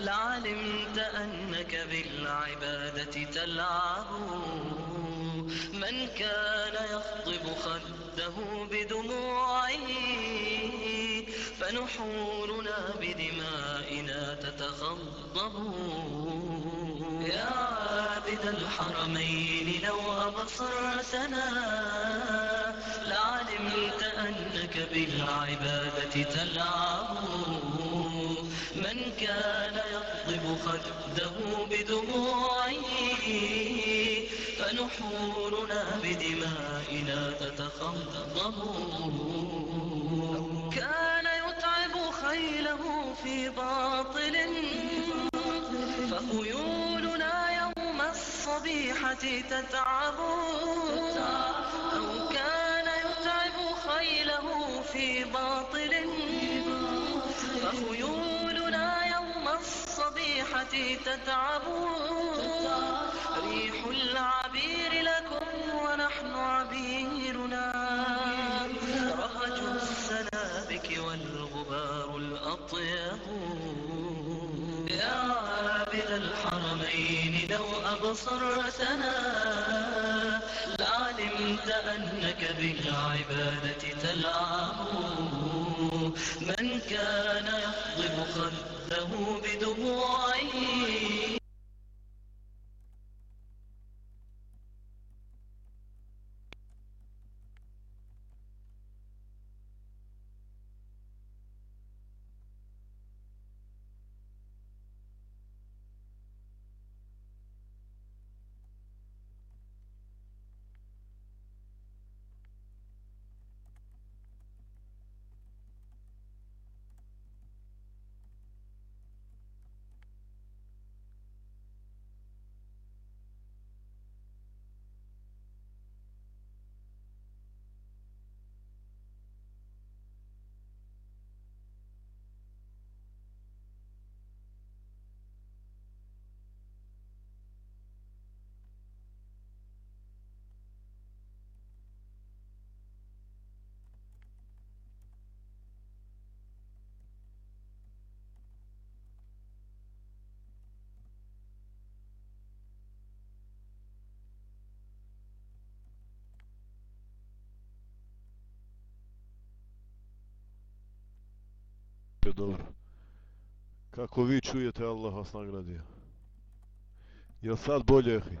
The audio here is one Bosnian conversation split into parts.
لعلمت أنك بالعبادة تلعب. من كان يخضب خده بدموعه فنحورنا بدمائنا تتخضب. يا عابد الحرمين لو أبصرتنا لعلمت أنك بالعبادة تلعب. من كان خده بدموعه فنحورنا بدمائنا تتخضب. كان يتعب خيله في باطل فخيولنا يوم الصبيحة تتعب. الصبيحة تتعب. ريح العبير لكم ونحن عبيرنا. رهج السنابك والغبار الأطيب. يا عابد الحرمين لو أبصرتنا لعلمت أنك بالعبادة تلعب. من كان يخضب خده بدموعه. Dobro. Kako vi čujete, Allah vas nagradio. Jel sad bolje, ehi?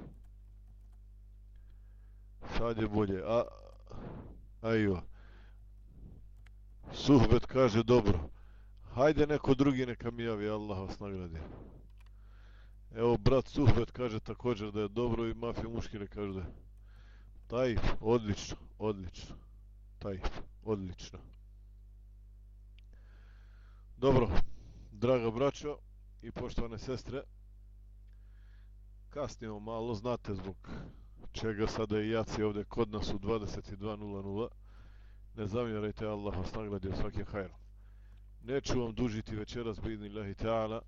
Sad je bolje. A, ajo. Suhbet kaže dobro. Hajde neko drugi neka mi javi, Allah vas nagradio. Evo, brat Suhbet kaže također da je dobro i mafija muškine kaže da je. Tajf, odlično, odlično. Tajf, odlično. Dobro, draga braćo i poštovane sestre, kasnimo malo, znate zbog čega sada i jaci ovdje kod nas u 22.00. Ne zamjerajte, Allah vas nagradio svakim hajrom. Neću vam dužiti večeras, bidni lahi ta'ala.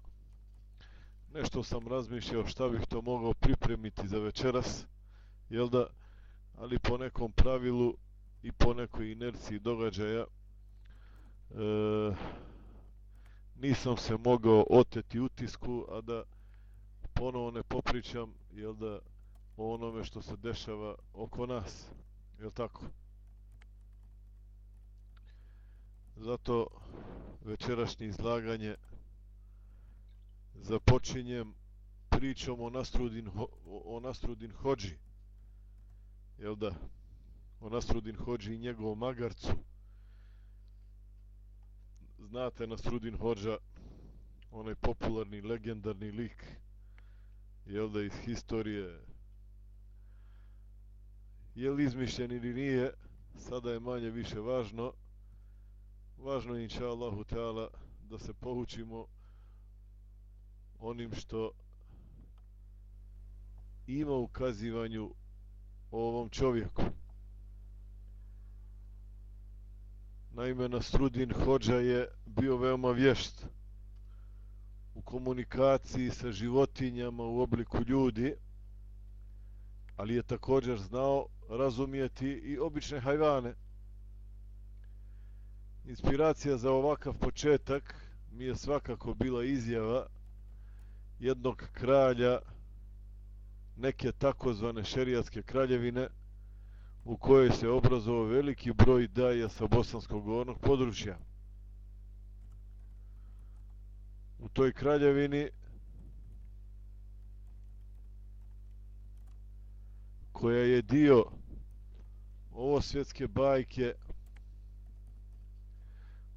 Nešto sam razmišljao šta bih to mogao pripremiti za večeras, jel da, ali po nekom pravilu i po nekoj inerciji događaja, e, nisam se mogao oteti utisku, a da ponovo ne popričam, jel da, o onome što se dešava oko nas. Jel tako? Zato večerašnje izlaganje započinjem pričom o Nastrudin, o Nastrudin Hođi. Jel da? O Nastrudin Hođi i njegovom magarcu znate Nasrudin Hođa onaj popularni, legendarni lik jel da iz historije. Je li izmišljen ili nije sada je manje više važno. Važno je inša Allahu Teala da se poučimo onim što ima ukazivanju o ovom čovjeku. Naime, Nasrudin Hođa je bio veoma vješt u komunikaciji sa životinjama u obliku ljudi, ali je također znao razumijeti i obične hajvane. Inspiracija za ovakav početak mi je svakako bila izjava jednog kralja neke takozvane šerijatske kraljevine u kojoj se obrazovao veliki broj daja sa bosanskog gornog područja. U toj kraljevini koja je dio ovo svjetske bajke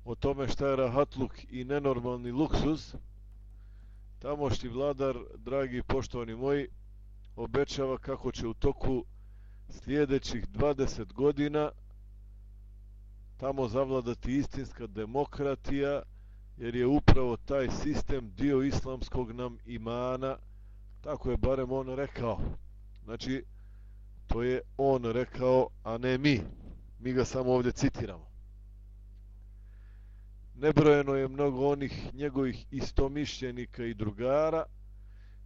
o tome šta je rahatluk i nenormalni luksus, tamošti vladar, dragi i poštovani moji, obećava kako će u toku sljedećih 20 godina tamo zavladati istinska demokratija, jer je upravo taj sistem dio islamskog nam imana, tako je barem on rekao. Znači, to je on rekao, a ne mi. Mi ga samo ovdje citiramo. Nebrojeno je mnogo onih njegovih istomišljenika i drugara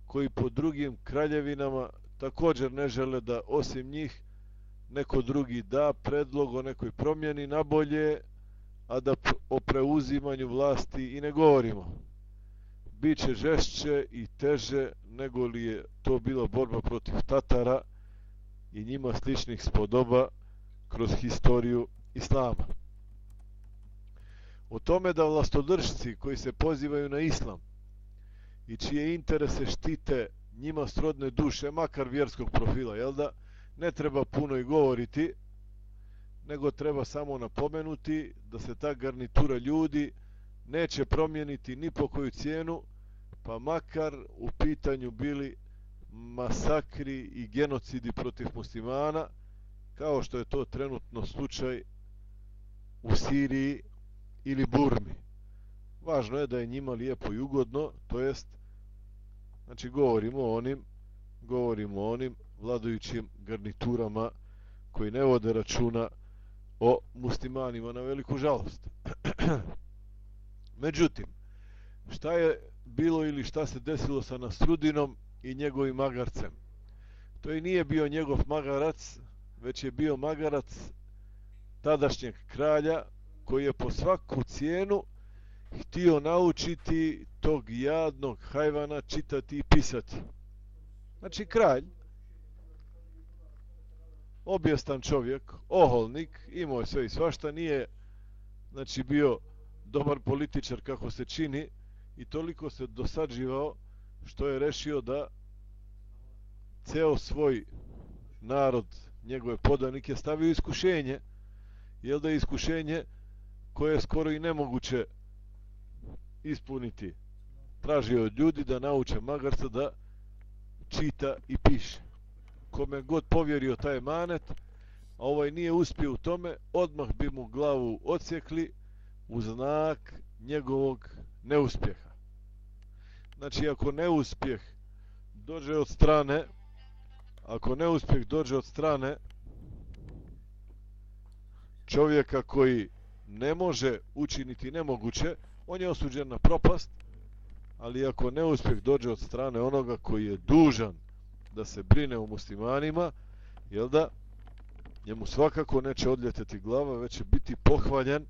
koji po drugim kraljevinama također ne žele da osim njih neko drugi da predlog o nekoj promjeni na bolje, a da o preuzimanju vlasti i ne govorimo. Biće žešće i teže nego li je to bila borba protiv Tatara i njima sličnih spodoba kroz historiju Islama. O tome da vlastodržci koji se pozivaju na Islam i čije interese štite njima srodne duše, makar vjerskog profila, jel da, ne treba puno i govoriti, nego treba samo napomenuti da se ta garnitura ljudi neće promijeniti ni po koju cijenu, pa makar u pitanju bili masakri i genocidi protiv muslimana, kao što je to trenutno slučaj u Siriji ili Burmi. Važno je da je njima lijepo i ugodno, to jest, znači govorimo o onim, govorimo o onim vladajućim garniturama koji ne vode računa o muslimanima na veliku žalost. Međutim, šta je bilo ili šta se desilo sa Nasrudinom i njegovim magarcem? To i nije bio njegov magarac, već je bio magarac tadašnjeg kralja koji je po svaku cijenu htio naučiti tog jadnog hajvana čitati i pisati. Znači kralj, objestan čovjek, oholnik, imao je sve i svašta, nije znači bio dobar političar kako se čini i toliko se dosađivao što je rešio da ceo svoj narod, njegove podanike stavio iskušenje, jel da je iskušenje koje je skoro i nemoguće ispuniti. Tražio od ljudi da nauče magarca da čita i piše. Kome god povjerio taj manet, a ovaj nije uspio u tome, odmah bi mu glavu odsjekli u znak njegovog neuspjeha. Znači, ako neuspjeh dođe od strane, ako neuspjeh dođe od strane čovjeka koji ne može učiniti nemoguće, on je osuđen na propast, ali ako neuspjeh dođe od strane onoga koji je dužan da se brine o muslimanima, jel da, njemu svakako neće odljeteti glava, već će biti pohvaljen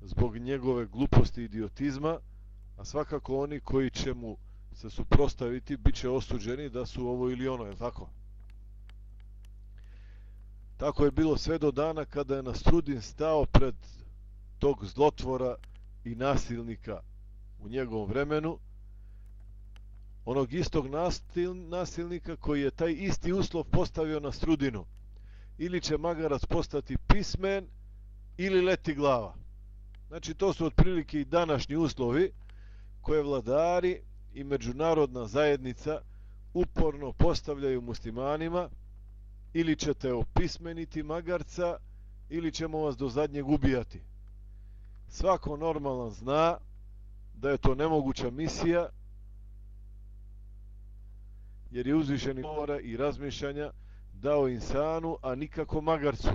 zbog njegove gluposti i idiotizma, a svakako oni koji će mu se suprostaviti, bit će osuđeni da su ovo ili ono, je tako? Tako je bilo sve do dana kada je Nastrudin stao pred tog zlotvora i nasilnika u njegovom vremenu, onog istog nasil, nasilnika koji je taj isti uslov postavio na strudinu. Ili će magarac postati pismen, ili leti glava. Znači, to su otprilike i današnji uslovi koje vladari i međunarodna zajednica uporno postavljaju muslimanima, ili ćete opismeniti magarca, ili ćemo vas do zadnjeg ubijati svako normalan zna da je to nemoguća misija jer je uzvišeni mora i razmišljanja dao insanu, a nikako magarcu.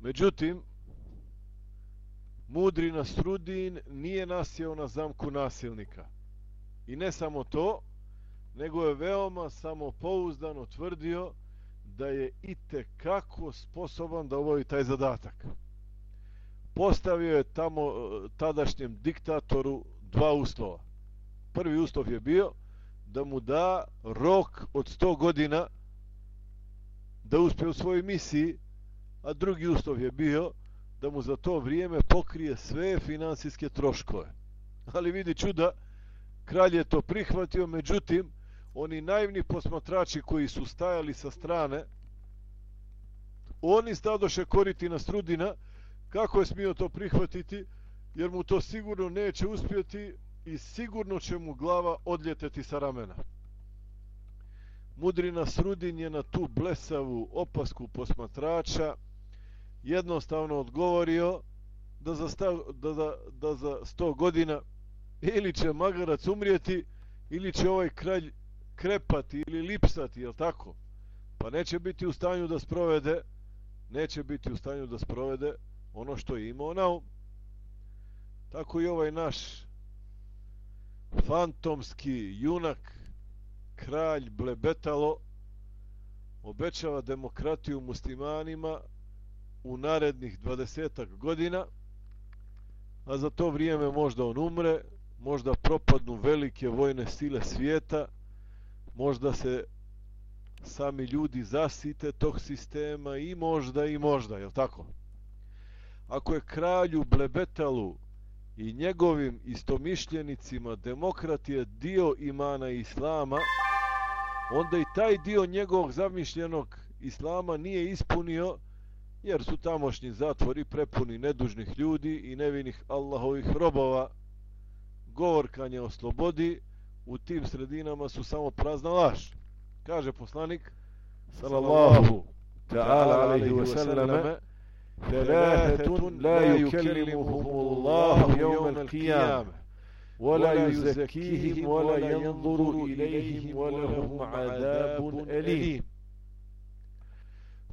Međutim, mudri Nasrudin nije nasjeo na zamku nasilnika. I ne samo to, nego je veoma samopouzdano tvrdio da je i kako sposoban da obavi taj zadatak postavio je tamo e, tadašnjem diktatoru dva uslova. Prvi uslov je bio da mu da rok od 100 godina da uspije u svojoj misiji, a drugi uslov je bio da mu za to vrijeme pokrije sve finansijske troškove. Ali vidi čuda, kralj je to prihvatio, međutim, oni naivni posmatrači koji su stajali sa strane, oni stadoše koriti na strudina, kako je smio to prihvatiti, jer mu to sigurno neće uspjeti i sigurno će mu glava odljeteti sa ramena. Mudrina Srudin je na tu blesavu opasku posmatrača jednostavno odgovorio da za, stav, da, da, da za sto godina ili će magarac umrijeti ili će ovaj kralj krepati ili lipsati, jel tako? Pa neće biti u stanju da sprovede neće biti u stanju da sprovede ono što je imao na um. Tako i ovaj naš fantomski junak kralj Blebetalo obećava demokratiju muslimanima u narednih 20 godina a za to vrijeme možda on umre možda propadnu velike vojne sile svijeta možda se sami ljudi zasite tog sistema i možda i možda, je tako? Ako je kralju Blebetalu i njegovim istomišljenicima demokratije dio imana islama, onda i taj dio njegovog zamišljenog islama nije ispunio, jer su tamošnji zatvori prepuni nedužnih ljudi i nevinih Allahovih robova. Govorkanje o slobodi u tim sredinama su samo prazna laž. Kaže poslanik, sallallahu ta'ala alaihi wa sallame, ثلاثة لا يكلمهم الله يوم القيامة ولا يزكيهم ولا ينظر إليهم ولهم عذاب أليم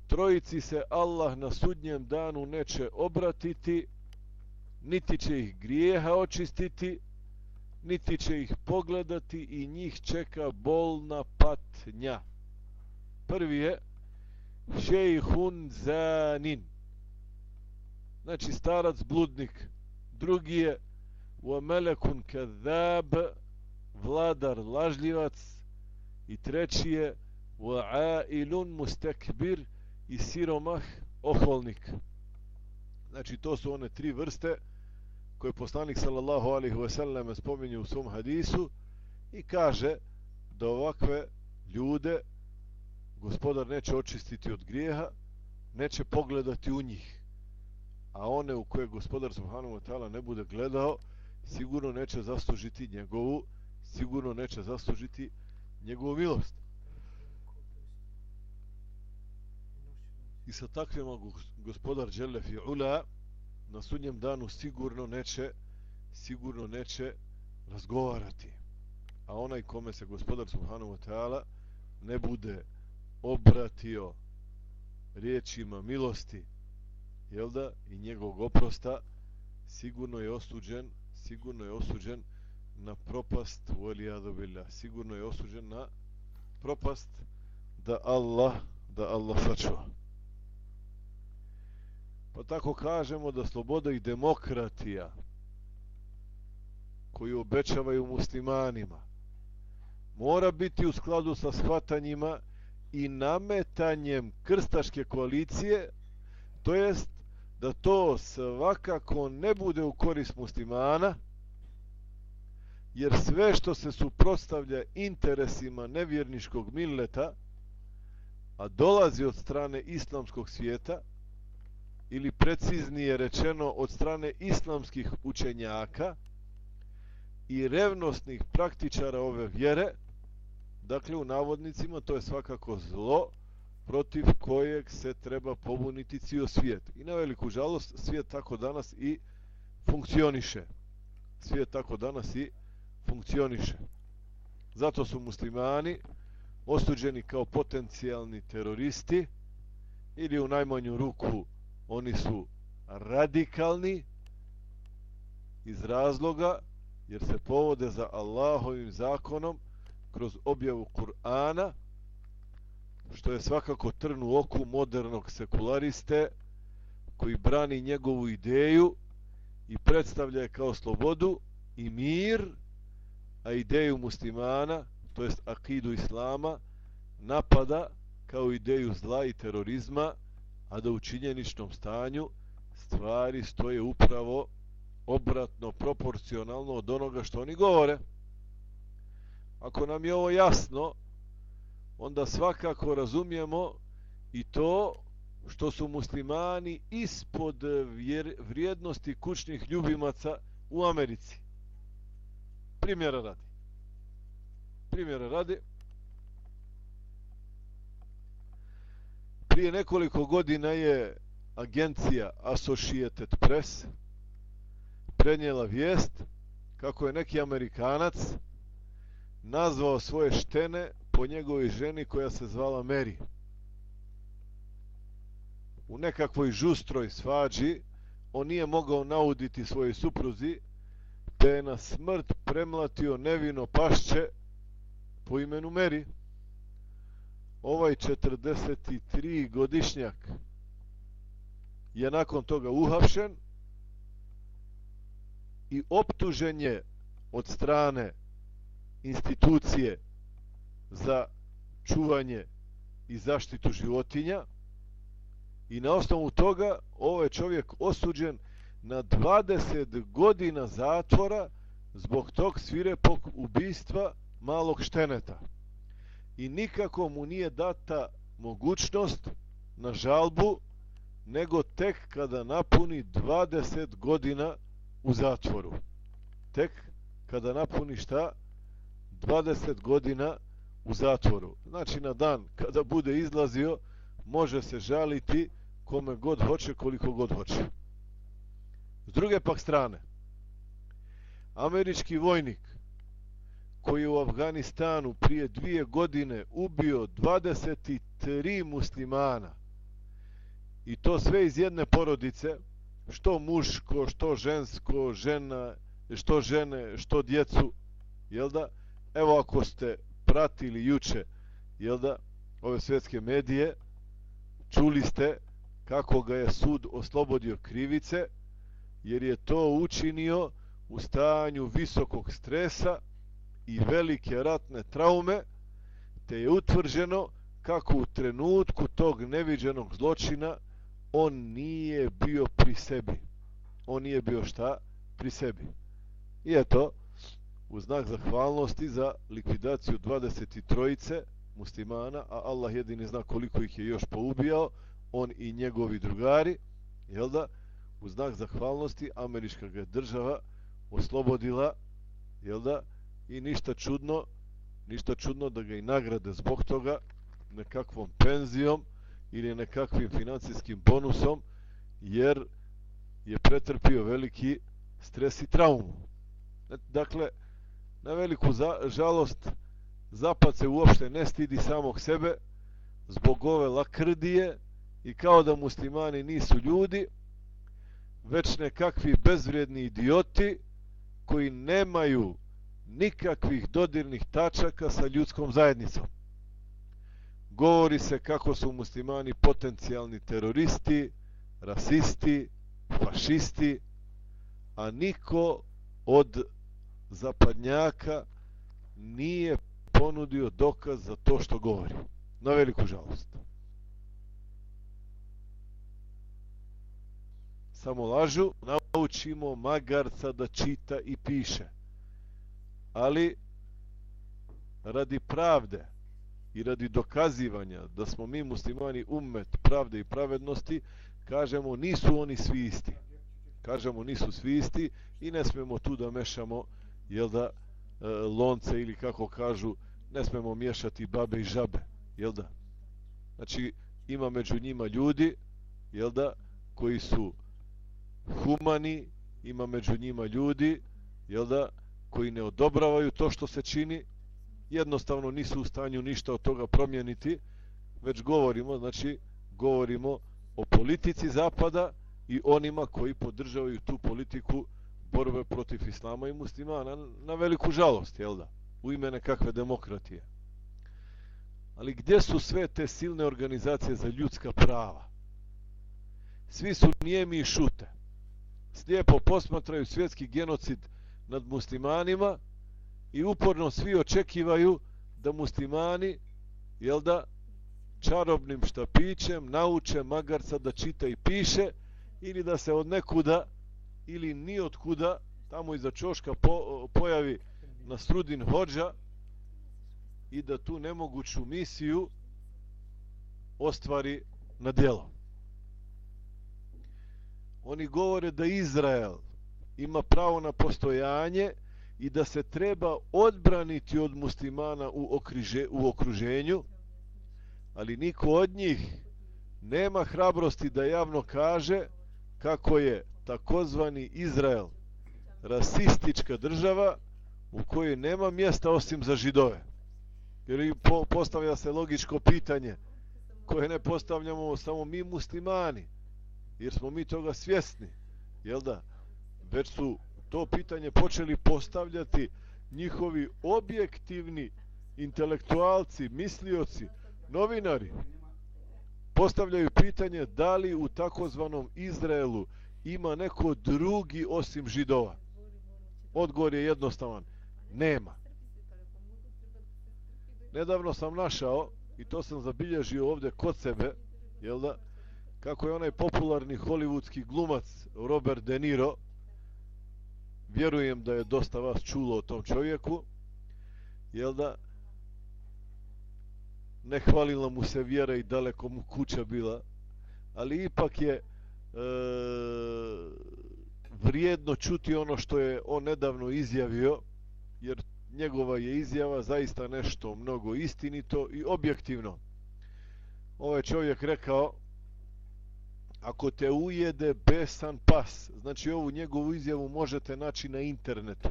Trojici se Allah na sudnjem danu neće obratiti, niti će ih grijeha očistiti, niti će ih pogledati i njih čeka bolna patnja. Prvi je šejhun zanin. Znači starac bludnik. Drugi je wa melekun kadhab vladar lažljivac i treći je wa ailun mustakbir i siromah oholnik. Znači to su one tri vrste koje poslanik sallallahu alaihi ve sellem spominje u svom hadisu i kaže da ovakve ljude gospodar neće očistiti od grijeha, neće pogledati u njih. A one u koje gospodar subhanahu wa ta'ala ne bude gledao, sigurno neće zaslužiti njegovu, sigurno neće zaslužiti njegovu milost. I sa takvima gospodar Đelef i Ula na sudnjem danu sigurno neće sigurno neće razgovarati. A onaj kome se gospodar Subhanahu wa ta'ala ne bude obratio riječima milosti jel da, i njegovog oprosta sigurno je osuđen sigurno je osuđen na propast volijadu billah sigurno je osuđen na propast da Allah da Allah sačuva. Pa tako kažemo da sloboda i demokratija koju obećavaju muslimanima mora biti u skladu sa shvatanjima i nametanjem krstaške koalicije, to jest da to svakako ne bude u korist muslimana, jer sve što se suprostavlja interesima nevjerničkog milleta, a dolazi od strane islamskog svijeta, ili preciznije rečeno od strane islamskih učenjaka i revnostnih praktičara ove vjere, dakle u navodnicima to je svakako zlo protiv kojeg se treba pobuniti cijel svijet. I na veliku žalost svijet tako danas i funkcioniše. Svijet tako danas i funkcioniše. Zato su muslimani osuđeni kao potencijalni teroristi ili u najmanju ruku oni su radikalni iz razloga jer se povode za Allahovim zakonom kroz objavu Kur'ana što je svakako trn u oku modernog sekulariste koji brani njegovu ideju i predstavlja je kao slobodu i mir a ideju muslimana, to jest akidu islama, napada kao ideju zla i terorizma, a da u činjeničnom stanju stvari stoje upravo obratno, proporcionalno od onoga što oni govore. Ako nam je ovo jasno, onda svakako razumijemo i to što su muslimani ispod vjer, vrijednosti kućnih ljubimaca u Americi. Primjera radi. Primjera radi. Prije nekoliko godina je agencija Associated Press prenijela vijest kako je neki Amerikanac nazvao svoje štene po njegovoj ženi koja se zvala Mary. U nekakvoj žustroj svađi on nije mogao nauditi svojoj supruzi te je na smrt premlatio nevino pašće po imenu Mary. Ovaj 43 godišnjak je nakon toga uhapšen i optužen je od strane institucije za čuvanje i zaštitu životinja i na osnovu toga ovaj čovjek osuđen na 20 godina zatvora zbog tog svirepog ubistva malog šteneta. I nikako mu nije data mogućnost na žalbu nego tek kada napuni 20 godina u zatvoru. Tek kada napuni šta? 20 godina u zatvoru. Znači na dan kada bude izlazio, može se žaliti kome god hoće, koliko god hoće. S druge pak strane, američki vojnik koji je u Afganistanu prije dvije godine ubio 23 muslimana i to sve iz jedne porodice, što muško, što žensko, žena, što žene, što djecu, jel da? Evo ako ste pratili juče, jel da, ove svjetske medije, čuli ste kako ga je sud oslobodio krivice, jer je to učinio u stanju visokog stresa i velike ratne traume, te je utvrđeno kako u trenutku tog neviđenog zločina on nije bio pri sebi. On nije bio šta? Pri sebi. I eto, u znak zahvalnosti za likvidaciju 23 muslimana, a Allah jedini zna koliko ih je još poubijao, on i njegovi drugari, jel da, u znak zahvalnosti američka ga država oslobodila, jel da, i ništa čudno, ništa čudno da ga i nagrade zbog toga nekakvom penzijom, ili nekakvim financijskim bonusom jer je pretrpio veliki stres i traumu. Dakle, na veliku za, žalost Zapad se uopšte ne stidi samog sebe zbog ove lakrdije i kao da muslimani nisu ljudi, već nekakvi bezvrijedni idioti koji nemaju nikakvih dodirnih tačaka sa ljudskom zajednicom. Govori se kako su muslimani potencijalni teroristi, rasisti, fašisti, a niko od zapadnjaka nije ponudio dokaz za to što govori. Na veliku žalost. Samo lažu, naučimo magarca da čita i piše. Ali, radi pravde, i radi dokazivanja da smo mi muslimani ummet pravde i pravednosti, kažemo nisu oni svi isti. Kažemo nisu svi isti i ne smemo tu da mešamo jel da, e, lonce ili kako kažu, ne smemo miješati babe i žabe. Jel da? Znači, ima među njima ljudi, jel da, koji su humani, ima među njima ljudi, jel da, koji ne odobravaju to što se čini, jednostavno nisu u stanju ništa od toga promijeniti, već govorimo, znači, govorimo o politici Zapada i onima koji podržavaju tu politiku borbe protiv Islama i muslimana na veliku žalost, jel da? U ime nekakve demokratije. Ali gdje su sve te silne organizacije za ljudska prava? Svi su nijemi i šute. Slijepo posmatraju svjetski genocid nad muslimanima i uporno svi očekivaju da muslimani jel da čarobnim štapićem nauče magarca da čita i piše ili da se od nekuda ili ni od kuda tamo iza čoška po, pojavi na strudin hođa i da tu nemoguću misiju ostvari na djelo. Oni govore da Izrael ima pravo na postojanje i da se treba odbraniti od muslimana u, okriže, u okruženju, ali niko od njih nema hrabrosti da javno kaže kako je takozvani Izrael rasistička država u kojoj nema mjesta osim za židove. Jer po, postavlja se logičko pitanje koje ne postavljamo samo mi muslimani, jer smo mi toga svjesni, jel da? Već su to pitanje počeli postavljati njihovi objektivni intelektualci, mislioci, novinari. Postavljaju pitanje da li u takozvanom Izraelu ima neko drugi osim židova. Odgovor je jednostavan. Nema. Nedavno sam našao, i to sam zabilježio ovdje kod sebe, jel da, kako je onaj popularni hollywoodski glumac Robert De Niro, vjerujem da je dosta vas čulo o tom čovjeku, jel da, ne hvalila mu se vjera i daleko mu kuća bila, ali ipak je E, vrijedno čuti ono što je on nedavno izjavio, jer njegova je izjava zaista nešto mnogo istinito i objektivno. Ovaj čovjek rekao, ako te ujede besan pas, znači ovu njegovu izjavu možete naći na internetu.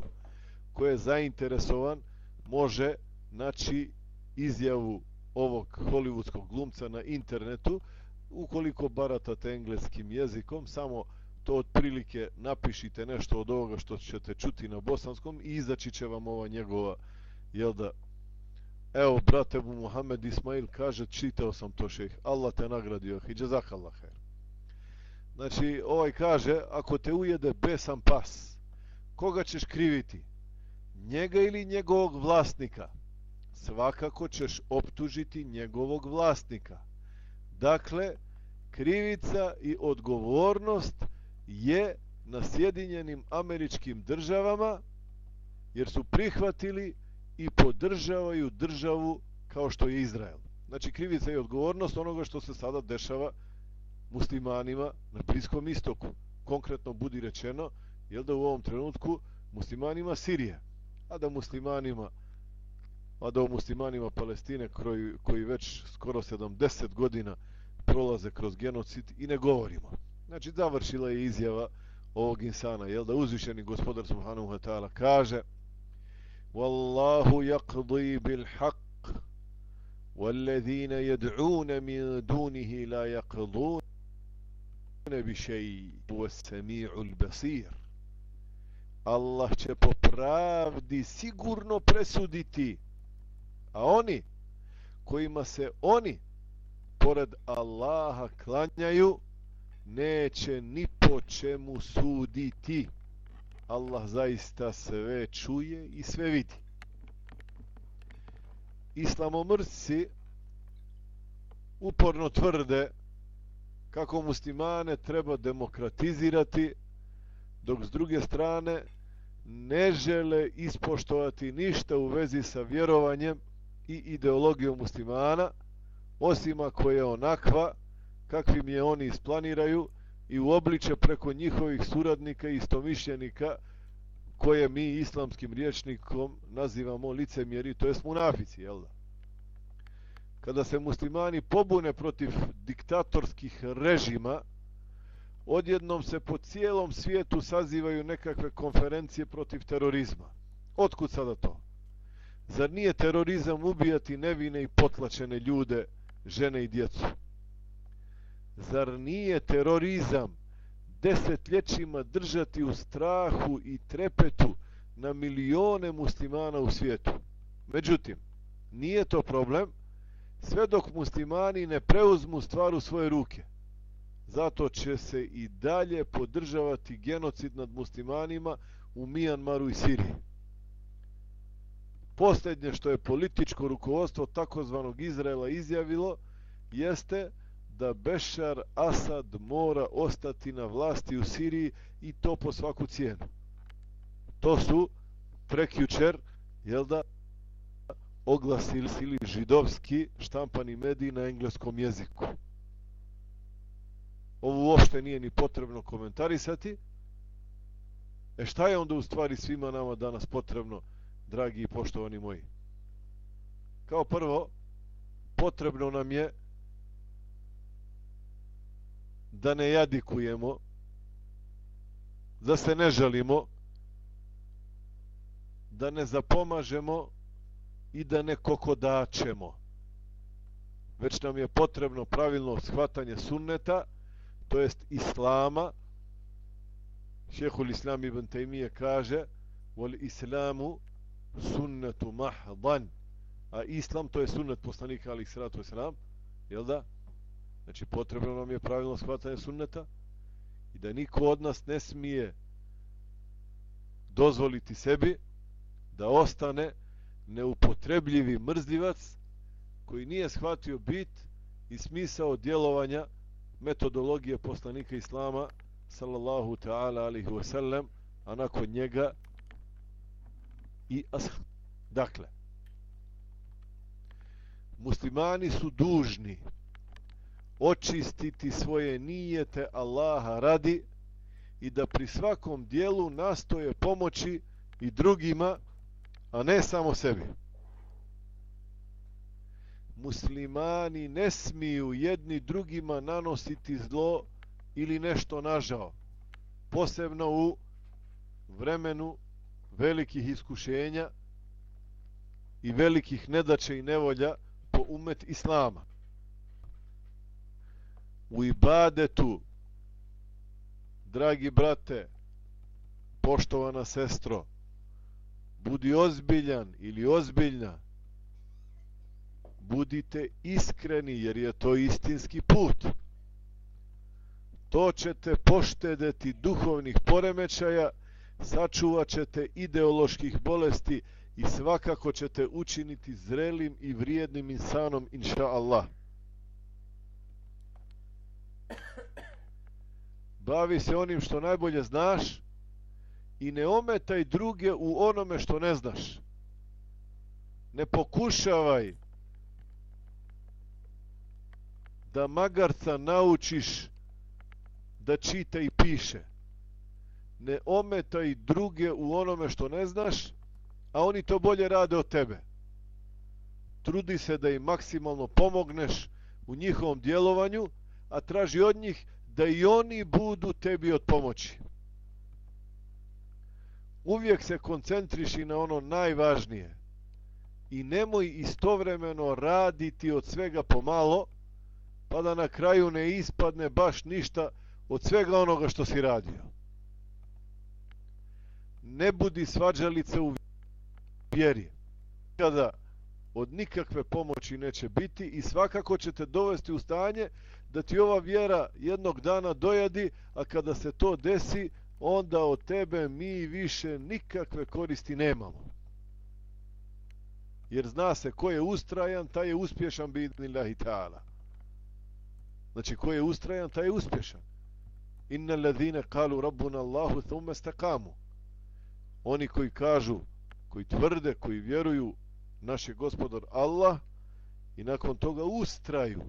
Ko je zainteresovan, može naći izjavu ovog hollywoodskog glumca na internetu. Ukoliko baratate engleskim jezikom, samo to otprilike napišite nešto od ovoga što ćete čuti na bosanskom i izaći će vam ova njegova, jel da, evo, brate mu Muhammed Ismail kaže, čitao sam to šeh, Allah te nagradio, oh, hiđazak zahallah, her. Znači, ovaj kaže, ako te ujede besan pas, koga ćeš kriviti? Njega ili njegovog vlasnika? Svakako ćeš optužiti njegovog vlasnika. Dakle, krivica i odgovornost je na Sjedinjenim američkim državama, jer su prihvatili i podržavaju državu kao što je Izrael. Znači, krivica i odgovornost onoga što se sada dešava muslimanima na Bliskom istoku. Konkretno budi rečeno, jel da u ovom trenutku muslimanima Sirije, a da muslimanima Sirije da u muslimanima Palestine koji, koji već skoro 70 godina prolaze kroz genocid i ne govorimo. Znači, završila je izjava ovog insana, jel da uzvišeni gospodar Subhanahu wa ta'ala kaže Wallahu yaqdi bil haq والذين يدعون من دونه لا يقضون بشيء هو السميع البصير Allah će po pravdi sigurno presuditi a oni kojima se oni pored Allaha klanjaju neće ni po čemu suditi. Allah zaista sve čuje i sve vidi. Islamomrci uporno tvrde kako muslimane treba demokratizirati, dok s druge strane ne žele ispoštovati ništa u vezi sa vjerovanjem i ideologijom muslimana, osim ako je onakva, kakvim je oni isplaniraju i uobliče preko njihovih suradnika i istomišljenika koje mi islamskim riječnikom nazivamo licemjeri, to jest munafici, jel da? Kada se muslimani pobune protiv diktatorskih režima, odjednom se po cijelom svijetu sazivaju nekakve konferencije protiv terorizma. Otkud sada to? Zar nije terorizam ubijati nevine i potlačene ljude, žene i djecu? zar nije terorizam desetljećima držati u strahu i trepetu na milione muslimana u svijetu? Međutim, nije to problem sve dok muslimani ne preuzmu stvar u svoje ruke. Zato će se i dalje podržavati genocid nad muslimanima u Mijanmaru i Siriji. Posljednje što je političko rukovodstvo takozvanog Izraela izjavilo jeste da Bešar Asad mora ostati na vlasti u Siriji i to po svaku cijenu. To su prekjučer, jel da, oglasili židovski štampani mediji na engleskom jeziku. Ovo uopšte nije ni potrebno komentarisati. E šta je onda u stvari svima nama danas potrebno, dragi i poštovani moji? Kao prvo, potrebno nam je da ne jadikujemo, da se ne žalimo, da ne zapomažemo i da ne kokodačemo. Već nam je potrebno pravilno shvatanje sunneta, to jest islama. Šehul Islam ibn Taymiye kaže vol islamu sunnetu mahdan A islam to je sunnet poslanika alaih sratu islam, Jel da? Znači potrebno nam je pravilno shvatanje sunneta i da niko od nas ne smije dozvoliti sebi da ostane neupotrebljivi mrzljivac koji nije shvatio bit i smisao djelovanja metodologije poslanika Islama sallallahu ta'ala alihi wasallam a nakon njega i ashab. Dakle, muslimani su dužni očistiti svoje nijete Allaha radi i da pri svakom dijelu nastoje pomoći i drugima, a ne samo sebi. Muslimani ne smiju jedni drugima nanositi zlo ili nešto nažao, posebno u vremenu velikih iskušenja i velikih nedaće i nevolja po umet Islama. U ibadetu dragi brate poštovana sestro budi ozbiljan ili ozbiljna budite iskreni jer je to istinski put. To ćete poštedeti duhovnih poremećaja sačuvat ćete ideoloških bolesti i svakako ćete učiniti zrelim i vrijednim insanom inša Allah bavi se onim što najbolje znaš i ne ometaj druge u onome što ne znaš. Ne pokušavaj da magarca naučiš da čita i piše. Ne ometaj druge u onome što ne znaš, a oni to bolje rade od tebe. Trudi se da im maksimalno pomogneš u njihovom djelovanju, a traži od njih da i oni budu tebi od pomoći. Uvijek se koncentriši na ono najvažnije i nemoj istovremeno raditi od svega pomalo, pa da na kraju ne ispadne baš ništa od svega onoga što si radio. Ne budi svađalice u vjeri. Kada od nikakve pomoći neće biti i svakako će te dovesti u stanje da ti ova vjera jednog dana dojadi, a kada se to desi, onda od tebe mi više nikakve koristi nemamo. Jer zna se ko je ustrajan, taj je uspješan bidnillahi ta'ala. Znači, ko je ustrajan, taj je uspješan. Inna ladhine kalu rabbuna Allahu thumme stakamu. Oni koji kažu, koji tvrde, koji vjeruju naš je gospodar Allah i nakon toga ustraju.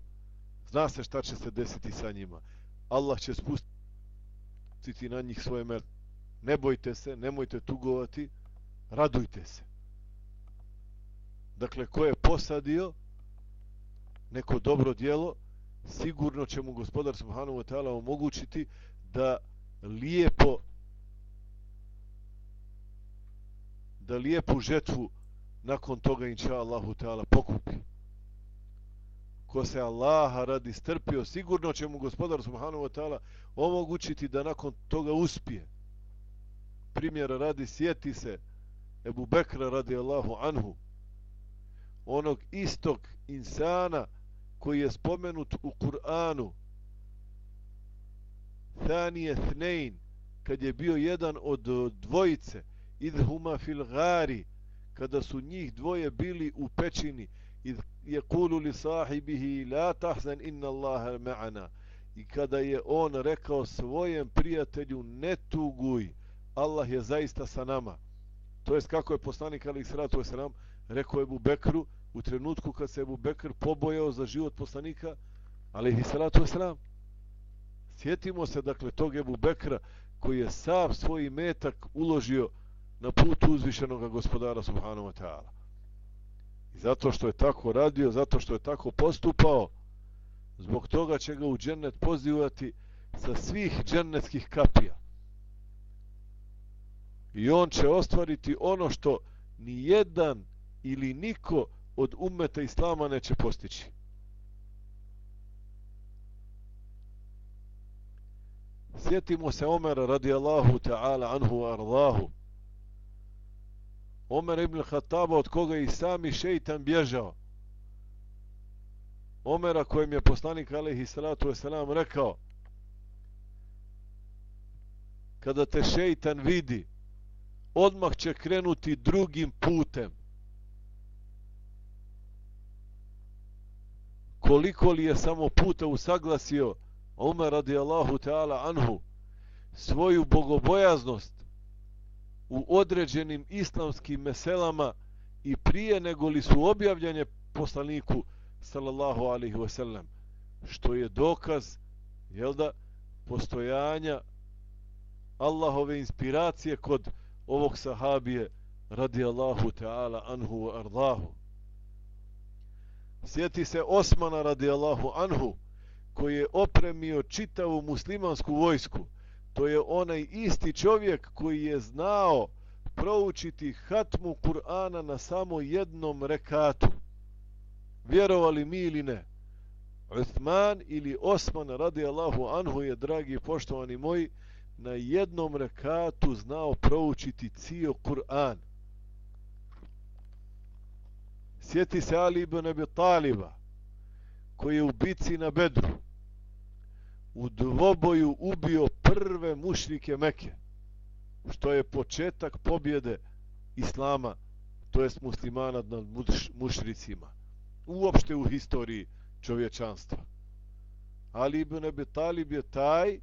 Zna se šta će se desiti sa njima. Allah će spustiti na njih svoje mer ne bojte se, nemojte tugovati radujte se. Dakle ko je posadio neko dobro dijelo sigurno će mu gospodar subhanahu wa ta'ala omogućiti da lijepo da lijepu žetvu nakon toga inša Allahu Teala pokupi. Ko se Allaha radi strpio, sigurno će mu gospodar Subhanahu wa ta'ala omogućiti da nakon toga uspije. Primjera radi, sjeti se Ebu Bekra radi Allahu anhu, onog istog insana koji je spomenut u Kur'anu, Thanije Thnein, kad je bio jedan od dvojice, idhuma fil gari, kada su njih dvoje bili u pećini i je li sahibihi la tahzan inna Allaha ma'ana. I kada je on rekao svojem prijatelju ne tuguj Allah je zaista sa nama. To jest kako je poslanik ali sratu wasalam rekao Ebu Bekru u trenutku kad se Ebu Bekr pobojao za život poslanika ali i salatu wasalam sjetimo se dakle tog Ebu Bekra koji je sav svoj metak uložio na put uzvišenog gospodara subhanahu wa ta'ala. I zato što je tako radio, zato što je tako postupao, zbog toga će ga u džennet pozivati sa svih džennetskih kapija. I on će ostvariti ono što ni jedan ili niko od umeta islama neće postići. Sjetimo se Omera radijallahu ta'ala anhu ardahu. Omer ibn Khattaba od koga i sami šeitan bježao. Omera kojem je poslanik alaihi salatu wasalam rekao kada te šeitan vidi odmah će krenuti drugim putem. Koliko li je samo puta usaglasio Omer radijallahu ta'ala anhu svoju bogobojaznost u određenim islamskim meselama i prije nego li su objavljanje poslaniku sallallahu alaihi wasallam što je dokaz jel da postojanja Allahove inspiracije kod ovog sahabije radijallahu ta'ala anhu wa ardahu. Sjeti se Osmana radijallahu anhu koji je opremio čitavu muslimansku vojsku to je onaj isti čovjek koji je znao proučiti hatmu Kur'ana na samo jednom rekatu. Vjerovali mi ili ne? Uthman ili Osman radi Allahu anhu je, dragi poštovani moji, na jednom rekatu znao proučiti cijel Kur'an. Sjeti se Ali ibn Abi Taliba, koji je u bici na Bedru, u dvoboju ubio prve mušrike Meke, što je početak pobjede Islama, to jest muslimana nad mušricima, uopšte u historiji čovječanstva. Ali Ibn Abi Talib je taj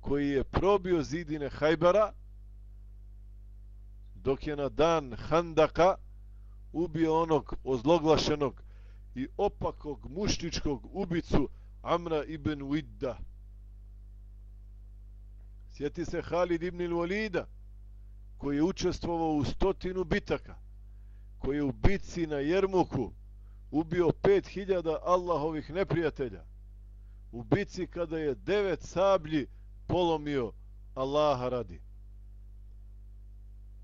koji je probio zidine Hajbara, dok je na dan Handaka ubio onog ozloglašenog i opakog mušničkog ubicu Amra ibn Widda, Sjeti se Halid ibn Walida, koji je učestvovao u stotinu bitaka, koji je u bitci na Jermuku ubio pet hiljada Allahovih neprijatelja. U bitci kada je devet sablji polomio Allaha radi.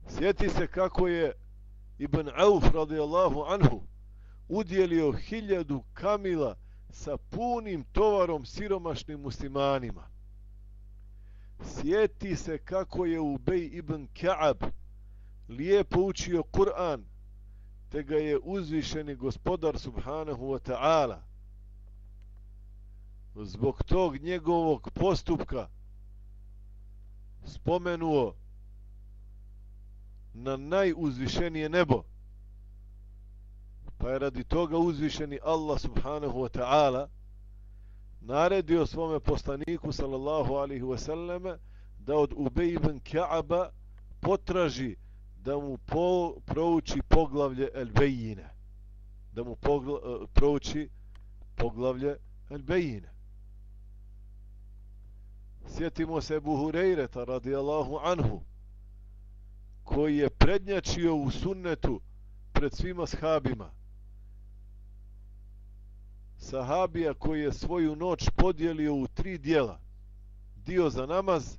Sjeti se kako je Ibn Auf radijallahu anhu udjelio hiljadu kamila sa punim tovarom siromašnim muslimanima sjeti se kako je Ubej ibn Ka'ab lijepo učio Kur'an te ga je uzvišeni gospodar subhanahu wa ta'ala zbog tog njegovog postupka spomenuo na najuzvišenije nebo. Pa je radi toga uzvišeni Allah subhanahu wa ta'ala naredio svome poslaniku sallallahu alaihi wasallam da od Ubej ibn Ka'aba potraži da mu po, prouči poglavlje Elbejine. Da mu pogla, uh, prouči poglavlje Elbejine. Sjetimo se Ebu Hureyreta radijallahu anhu koji je prednjačio u sunnetu pred svima shabima sahabija koji je svoju noć podijelio u tri dijela. Dio za namaz,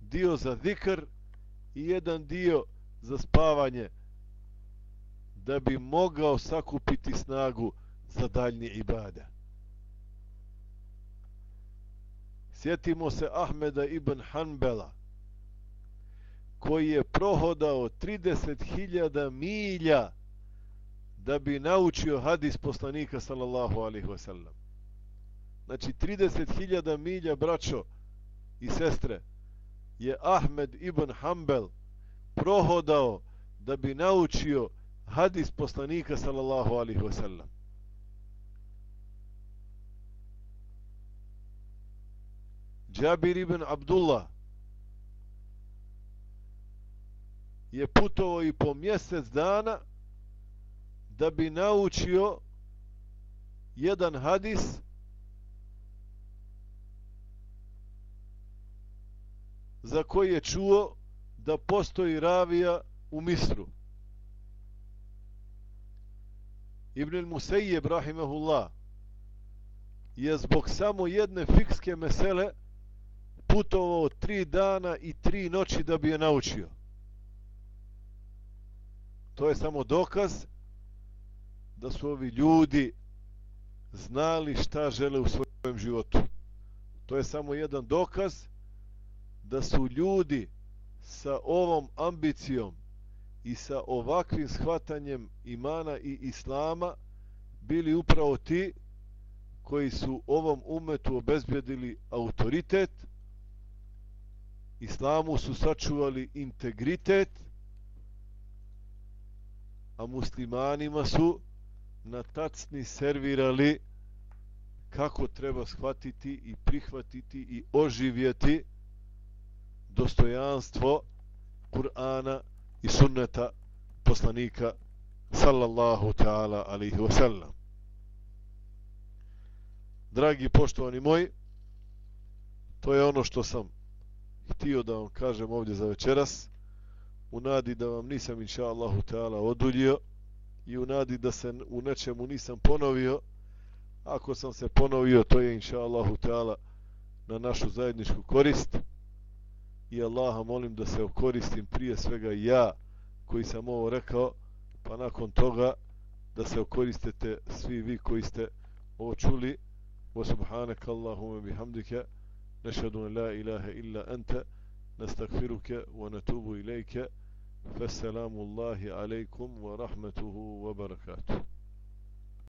dio za zikr i jedan dio za spavanje da bi mogao sakupiti snagu za daljnje ibade. Sjetimo se Ahmeda ibn Hanbela koji je prohodao 30.000 milja da bi naučio hadis poslanika sallallahu alaihi wasallam. Znači 30.000 milja braćo i sestre je Ahmed ibn Hanbel prohodao da bi naučio hadis poslanika sallallahu alaihi wasallam. Džabir ibn Abdullah je putovao i po mjesec dana da bi naučio jedan hadis za koji je čuo da postoji ravija u Misru. Ibn al-Musayyib rahimahullah je zbog samo jedne fikske mesele putovao tri dana i tri noći da bi je naučio. To je samo dokaz da su ovi ljudi znali šta žele u svojem životu. To je samo jedan dokaz da su ljudi sa ovom ambicijom i sa ovakvim shvatanjem imana i islama bili upravo ti koji su ovom umetu obezbjedili autoritet, islamu su sačuvali integritet, a muslimanima su na tacni servirali kako treba shvatiti i prihvatiti i oživjeti dostojanstvo Kur'ana i sunneta poslanika sallallahu ta'ala alihi wasallam. Dragi poštovani moji, to je ono što sam htio da vam kažem ovdje za večeras u nadi da vam nisam inša Allahu ta'ala oduljio i u nadi da se u nečemu nisam ponovio. Ako sam se ponovio to je inša Allahu ta'ala na našu zajedničku korist. I Allaha molim da se okoristim prije svega ja koji sam ovo rekao pa nakon toga da se okoristite svi vi koji ste ovo čuli. Wa subhanaka Allahumma bihamdika nashhadu an la ilaha illa anta nastaghfiruka wa natubu ilajke, فالسلام الله عليكم ورحمته وبركاته.